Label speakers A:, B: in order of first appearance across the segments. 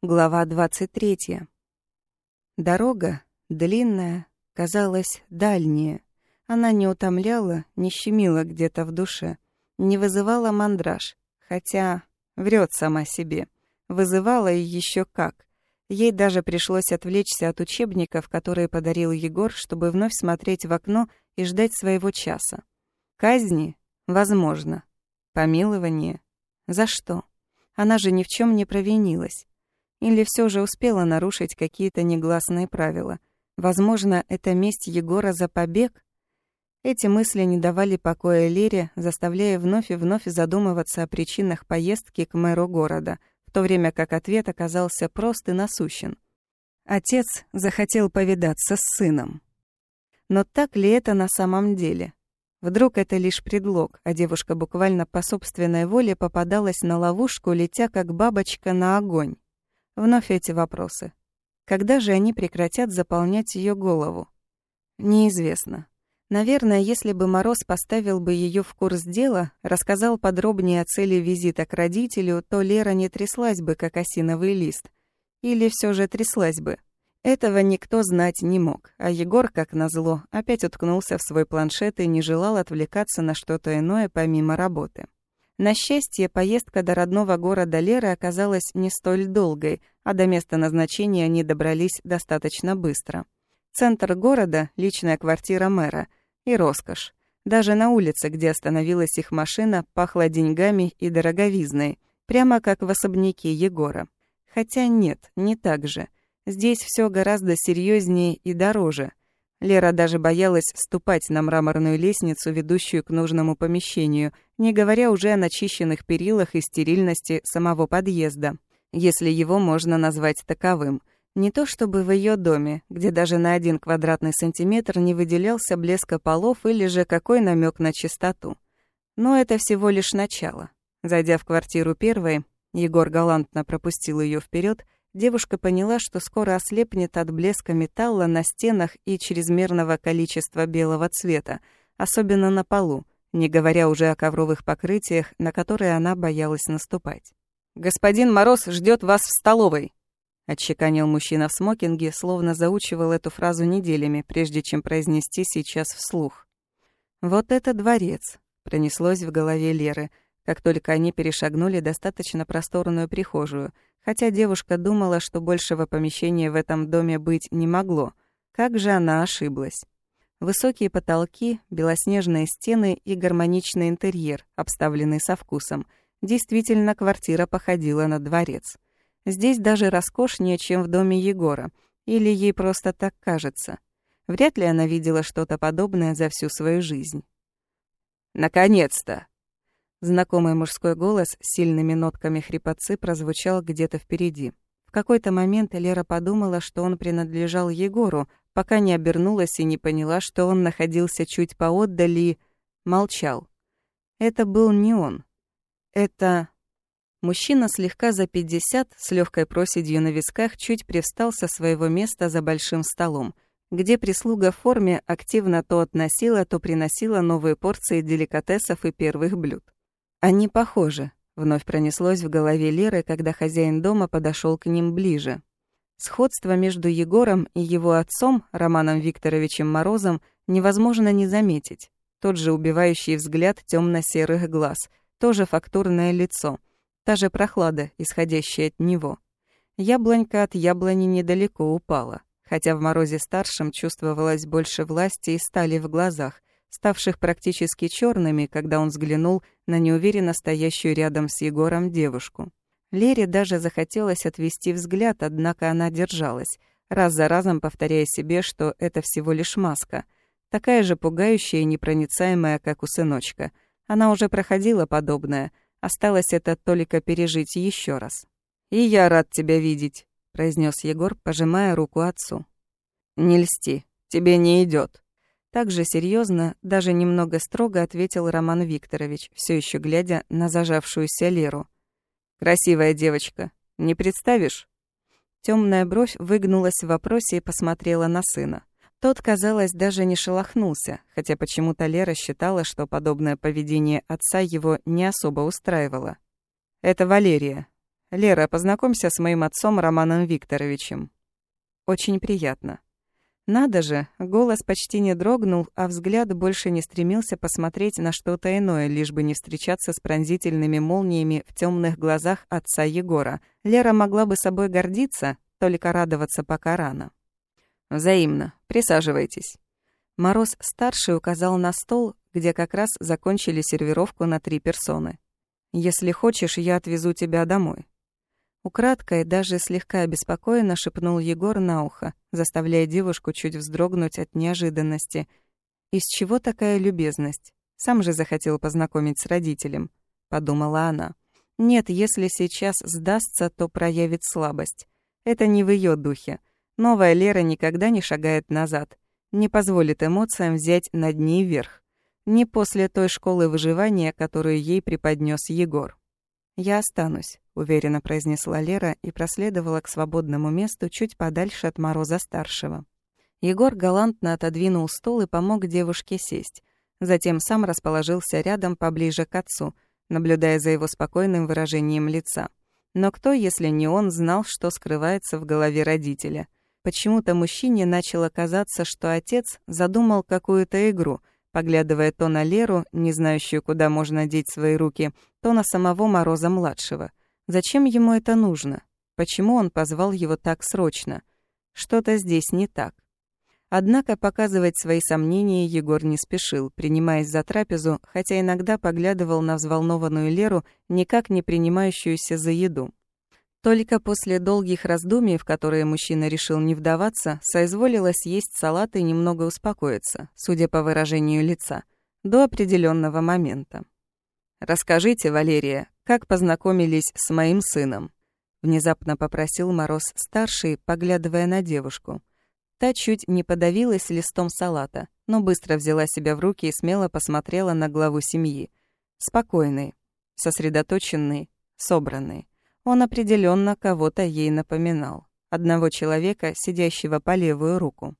A: Глава 23. Дорога, длинная, казалась дальняя. Она не утомляла, не щемила где-то в душе, не вызывала мандраж, хотя врет сама себе. Вызывала и еще как. Ей даже пришлось отвлечься от учебников, которые подарил Егор, чтобы вновь смотреть в окно и ждать своего часа. Казни? Возможно. Помилование? За что? Она же ни в чем не провинилась. Или все же успела нарушить какие-то негласные правила? Возможно, это месть Егора за побег? Эти мысли не давали покоя Лере, заставляя вновь и вновь задумываться о причинах поездки к мэру города, в то время как ответ оказался прост и насущен. Отец захотел повидаться с сыном. Но так ли это на самом деле? Вдруг это лишь предлог, а девушка буквально по собственной воле попадалась на ловушку, летя как бабочка на огонь. Вновь эти вопросы. Когда же они прекратят заполнять ее голову? Неизвестно. Наверное, если бы Мороз поставил бы ее в курс дела, рассказал подробнее о цели визита к родителю, то Лера не тряслась бы, как осиновый лист. Или все же тряслась бы. Этого никто знать не мог, а Егор, как назло, опять уткнулся в свой планшет и не желал отвлекаться на что-то иное помимо работы. На счастье, поездка до родного города Леры оказалась не столь долгой, а до места назначения они добрались достаточно быстро. Центр города, личная квартира мэра и роскошь. Даже на улице, где остановилась их машина, пахло деньгами и дороговизной, прямо как в особняке Егора. Хотя нет, не так же. Здесь все гораздо серьезнее и дороже. Лера даже боялась ступать на мраморную лестницу, ведущую к нужному помещению, не говоря уже о начищенных перилах и стерильности самого подъезда, если его можно назвать таковым. Не то чтобы в ее доме, где даже на один квадратный сантиметр не выделялся блеска полов или же какой намек на чистоту. Но это всего лишь начало. Зайдя в квартиру первой, Егор галантно пропустил ее вперед девушка поняла, что скоро ослепнет от блеска металла на стенах и чрезмерного количества белого цвета, особенно на полу, не говоря уже о ковровых покрытиях, на которые она боялась наступать. «Господин Мороз ждет вас в столовой», — отчеканил мужчина в смокинге, словно заучивал эту фразу неделями, прежде чем произнести сейчас вслух. «Вот это дворец», — пронеслось в голове Леры, как только они перешагнули достаточно просторную прихожую — хотя девушка думала, что большего помещения в этом доме быть не могло. Как же она ошиблась. Высокие потолки, белоснежные стены и гармоничный интерьер, обставленный со вкусом. Действительно, квартира походила на дворец. Здесь даже роскошнее, чем в доме Егора. Или ей просто так кажется. Вряд ли она видела что-то подобное за всю свою жизнь. «Наконец-то!» Знакомый мужской голос с сильными нотками хрипотцы прозвучал где-то впереди. В какой-то момент Лера подумала, что он принадлежал Егору, пока не обернулась и не поняла, что он находился чуть поотдали и молчал. Это был не он. Это... Мужчина слегка за пятьдесят, с легкой проседью на висках, чуть привстал со своего места за большим столом, где прислуга в форме активно то относила, то приносила новые порции деликатесов и первых блюд. Они похожи, вновь пронеслось в голове Леры, когда хозяин дома подошел к ним ближе. Сходство между Егором и его отцом, Романом Викторовичем Морозом, невозможно не заметить. Тот же убивающий взгляд темно серых глаз, тоже фактурное лицо, та же прохлада, исходящая от него. Яблонька от яблони недалеко упала, хотя в Морозе старшем чувствовалось больше власти и стали в глазах, ставших практически черными, когда он взглянул на неуверенно стоящую рядом с Егором девушку. Лере даже захотелось отвести взгляд, однако она держалась, раз за разом повторяя себе, что это всего лишь маска, такая же пугающая и непроницаемая, как у сыночка. Она уже проходила подобное, осталось это только пережить еще раз. «И я рад тебя видеть», — произнес Егор, пожимая руку отцу. «Не льсти, тебе не идет. Также серьезно, даже немного строго ответил Роман Викторович, все еще глядя на зажавшуюся Леру. «Красивая девочка. Не представишь?» Темная бровь выгнулась в вопросе и посмотрела на сына. Тот, казалось, даже не шелохнулся, хотя почему-то Лера считала, что подобное поведение отца его не особо устраивало. «Это Валерия. Лера, познакомься с моим отцом Романом Викторовичем». «Очень приятно». Надо же, голос почти не дрогнул, а взгляд больше не стремился посмотреть на что-то иное, лишь бы не встречаться с пронзительными молниями в темных глазах отца Егора. Лера могла бы собой гордиться, только радоваться пока рано. «Взаимно. Присаживайтесь». Мороз-старший указал на стол, где как раз закончили сервировку на три персоны. «Если хочешь, я отвезу тебя домой». Украдкой, даже слегка обеспокоенно шепнул Егор на ухо, заставляя девушку чуть вздрогнуть от неожиданности. «Из чего такая любезность? Сам же захотел познакомить с родителем», — подумала она. «Нет, если сейчас сдастся, то проявит слабость. Это не в ее духе. Новая Лера никогда не шагает назад, не позволит эмоциям взять над ней верх. Не после той школы выживания, которую ей преподнес Егор. «Я останусь», — уверенно произнесла Лера и проследовала к свободному месту чуть подальше от Мороза-старшего. Егор галантно отодвинул стул и помог девушке сесть. Затем сам расположился рядом поближе к отцу, наблюдая за его спокойным выражением лица. Но кто, если не он, знал, что скрывается в голове родителя? Почему-то мужчине начало казаться, что отец задумал какую-то игру — поглядывая то на Леру, не знающую, куда можно деть свои руки, то на самого Мороза-младшего. Зачем ему это нужно? Почему он позвал его так срочно? Что-то здесь не так. Однако показывать свои сомнения Егор не спешил, принимаясь за трапезу, хотя иногда поглядывал на взволнованную Леру, никак не принимающуюся за еду. Только после долгих раздумий, в которые мужчина решил не вдаваться, соизволила съесть салат и немного успокоиться, судя по выражению лица, до определенного момента. «Расскажите, Валерия, как познакомились с моим сыном?» Внезапно попросил Мороз-старший, поглядывая на девушку. Та чуть не подавилась листом салата, но быстро взяла себя в руки и смело посмотрела на главу семьи. Спокойный, сосредоточенный, собранный. Он определенно кого-то ей напоминал. Одного человека, сидящего по левую руку.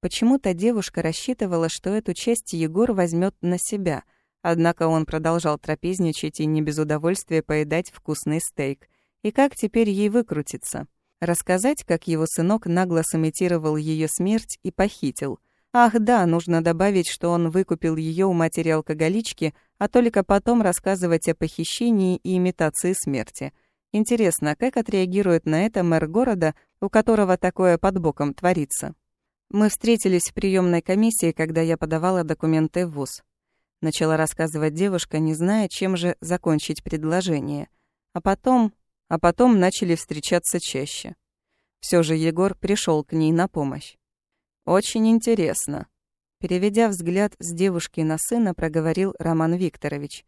A: Почему-то девушка рассчитывала, что эту часть Егор возьмет на себя, однако он продолжал трапезничать и не без удовольствия поедать вкусный стейк. И как теперь ей выкрутиться? Рассказать, как его сынок нагло сымитировал ее смерть и похитил. Ах да, нужно добавить, что он выкупил ее у матери-алкоголички, а только потом рассказывать о похищении и имитации смерти – Интересно, как отреагирует на это мэр города, у которого такое под боком творится? Мы встретились в приемной комиссии, когда я подавала документы в ВУЗ. Начала рассказывать девушка, не зная, чем же закончить предложение. А потом... А потом начали встречаться чаще. Все же Егор пришел к ней на помощь. «Очень интересно», Переведя взгляд с девушки на сына, проговорил Роман Викторович.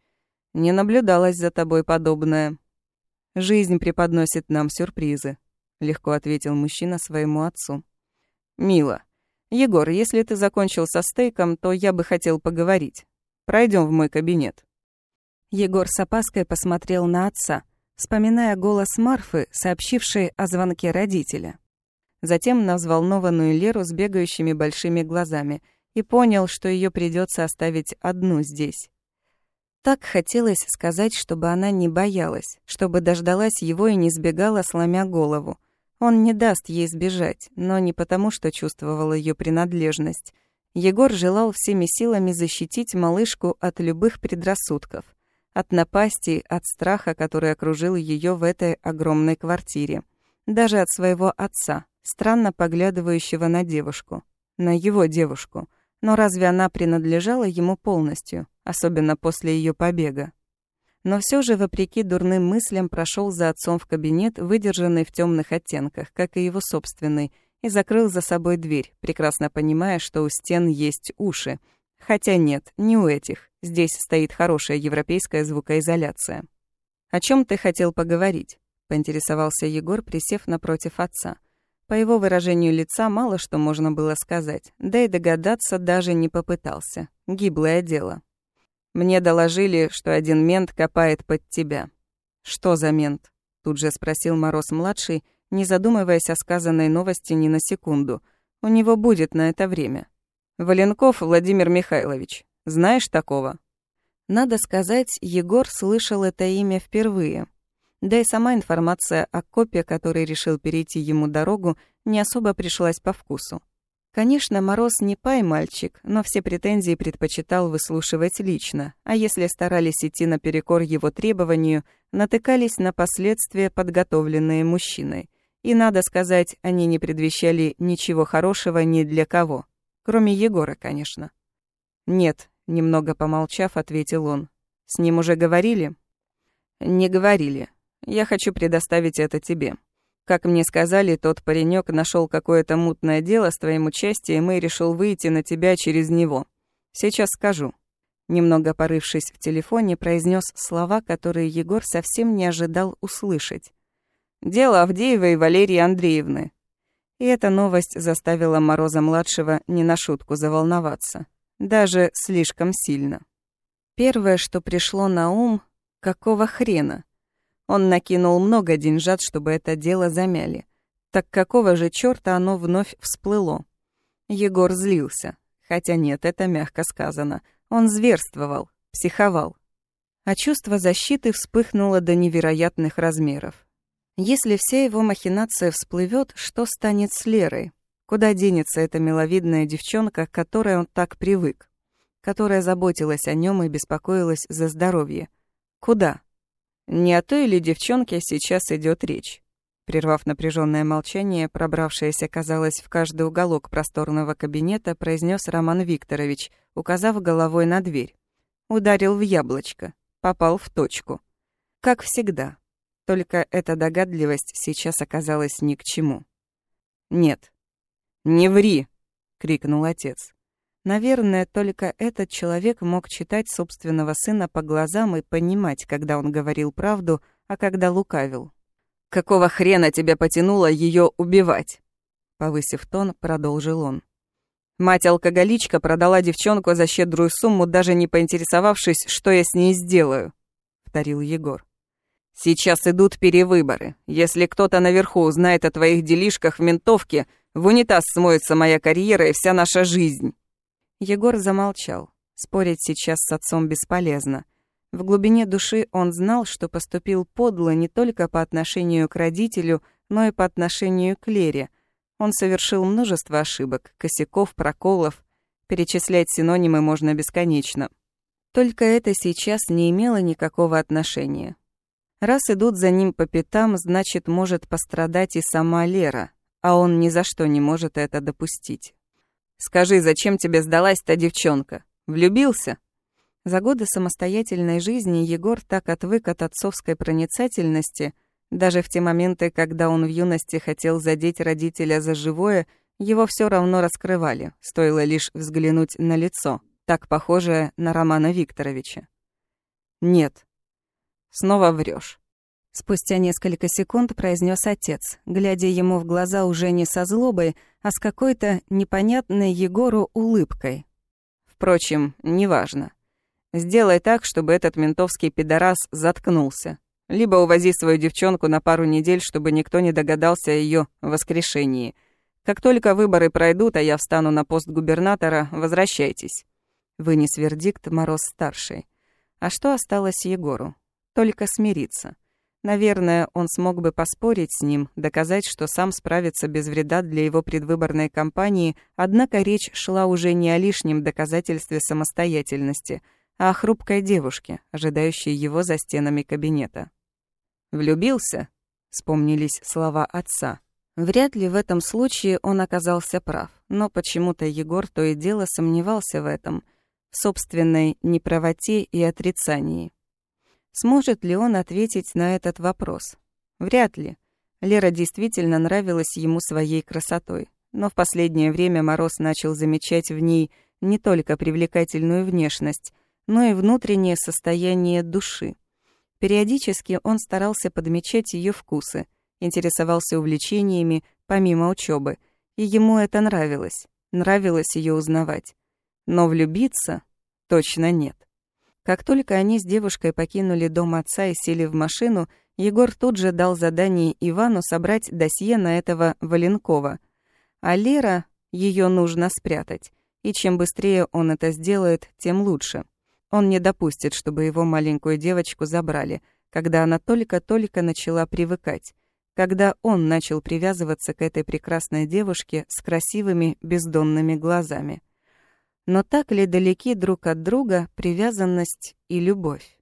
A: «Не наблюдалось за тобой подобное. Жизнь преподносит нам сюрпризы», — легко ответил мужчина своему отцу. «Мило. Егор, если ты закончил со стейком, то я бы хотел поговорить. Пройдем в мой кабинет». Егор с опаской посмотрел на отца, вспоминая голос Марфы, сообщившей о звонке родителя. Затем на взволнованную Леру с бегающими большими глазами и понял, что ее придется оставить одну здесь. Так хотелось сказать, чтобы она не боялась, чтобы дождалась его и не сбегала, сломя голову. Он не даст ей сбежать, но не потому, что чувствовал ее принадлежность. Егор желал всеми силами защитить малышку от любых предрассудков, от напасти, от страха, который окружил ее в этой огромной квартире. Даже от своего отца, странно поглядывающего на девушку, на его девушку. Но разве она принадлежала ему полностью? Особенно после ее побега. Но все же, вопреки дурным мыслям, прошел за отцом в кабинет, выдержанный в темных оттенках, как и его собственный, и закрыл за собой дверь, прекрасно понимая, что у стен есть уши. Хотя нет, не у этих. Здесь стоит хорошая европейская звукоизоляция. «О чем ты хотел поговорить?» — поинтересовался Егор, присев напротив отца. По его выражению лица мало что можно было сказать, да и догадаться даже не попытался. Гиблое дело. Мне доложили, что один мент копает под тебя. Что за мент? Тут же спросил Мороз-младший, не задумываясь о сказанной новости ни на секунду. У него будет на это время. Валенков Владимир Михайлович. Знаешь такого? Надо сказать, Егор слышал это имя впервые. Да и сама информация о копе, который решил перейти ему дорогу, не особо пришлась по вкусу. Конечно, Мороз не пай-мальчик, но все претензии предпочитал выслушивать лично, а если старались идти наперекор его требованию, натыкались на последствия, подготовленные мужчиной. И, надо сказать, они не предвещали ничего хорошего ни для кого. Кроме Егора, конечно. «Нет», — немного помолчав, ответил он. «С ним уже говорили?» «Не говорили. Я хочу предоставить это тебе. Как мне сказали, тот паренек нашел какое-то мутное дело с твоим участием и решил выйти на тебя через него. Сейчас скажу». Немного порывшись в телефоне, произнес слова, которые Егор совсем не ожидал услышать. «Дело Авдеевой Валерии Андреевны». И эта новость заставила Мороза-младшего не на шутку заволноваться. Даже слишком сильно. Первое, что пришло на ум, какого хрена? Он накинул много деньжат, чтобы это дело замяли. Так какого же чёрта оно вновь всплыло? Егор злился. Хотя нет, это мягко сказано. Он зверствовал, психовал. А чувство защиты вспыхнуло до невероятных размеров. Если вся его махинация всплывет, что станет с Лерой? Куда денется эта миловидная девчонка, к которой он так привык? Которая заботилась о нем и беспокоилась за здоровье? Куда? Не о той или девчонке сейчас идет речь. Прервав напряженное молчание, пробравшееся, казалось, в каждый уголок просторного кабинета, произнес Роман Викторович, указав головой на дверь. Ударил в яблочко. Попал в точку. Как всегда. Только эта догадливость сейчас оказалась ни к чему. «Нет». «Не ври!» — крикнул отец. Наверное, только этот человек мог читать собственного сына по глазам и понимать, когда он говорил правду, а когда лукавил. «Какого хрена тебя потянуло ее убивать?» Повысив тон, продолжил он. «Мать-алкоголичка продала девчонку за щедрую сумму, даже не поинтересовавшись, что я с ней сделаю», — повторил Егор. «Сейчас идут перевыборы. Если кто-то наверху узнает о твоих делишках в ментовке, в унитаз смоется моя карьера и вся наша жизнь». Егор замолчал. Спорить сейчас с отцом бесполезно. В глубине души он знал, что поступил подло не только по отношению к родителю, но и по отношению к Лере. Он совершил множество ошибок, косяков, проколов. Перечислять синонимы можно бесконечно. Только это сейчас не имело никакого отношения. Раз идут за ним по пятам, значит, может пострадать и сама Лера, а он ни за что не может это допустить. Скажи, зачем тебе сдалась та девчонка? Влюбился?» За годы самостоятельной жизни Егор так отвык от отцовской проницательности, даже в те моменты, когда он в юности хотел задеть родителя за живое, его все равно раскрывали, стоило лишь взглянуть на лицо, так похожее на Романа Викторовича. «Нет». «Снова врешь. Спустя несколько секунд произнес отец, глядя ему в глаза уже не со злобой, а с какой-то непонятной Егору улыбкой. Впрочем, неважно. Сделай так, чтобы этот ментовский пидорас заткнулся. Либо увози свою девчонку на пару недель, чтобы никто не догадался о ее воскрешении. Как только выборы пройдут, а я встану на пост губернатора, возвращайтесь. Вынес вердикт Мороз-старший. А что осталось Егору? Только смириться. Наверное, он смог бы поспорить с ним, доказать, что сам справится без вреда для его предвыборной кампании, однако речь шла уже не о лишнем доказательстве самостоятельности, а о хрупкой девушке, ожидающей его за стенами кабинета. «Влюбился?» — вспомнились слова отца. Вряд ли в этом случае он оказался прав, но почему-то Егор то и дело сомневался в этом, в собственной неправоте и отрицании. Сможет ли он ответить на этот вопрос? Вряд ли. Лера действительно нравилась ему своей красотой. Но в последнее время Мороз начал замечать в ней не только привлекательную внешность, но и внутреннее состояние души. Периодически он старался подмечать ее вкусы, интересовался увлечениями помимо учебы, и ему это нравилось. Нравилось ее узнавать. Но влюбиться точно нет. Как только они с девушкой покинули дом отца и сели в машину, Егор тут же дал задание Ивану собрать досье на этого Валенкова. А Лера, ее нужно спрятать. И чем быстрее он это сделает, тем лучше. Он не допустит, чтобы его маленькую девочку забрали. когда она только-только начала привыкать, когда он начал привязываться к этой прекрасной девушке с красивыми бездонными глазами. Но так ли далеки друг от друга привязанность и любовь?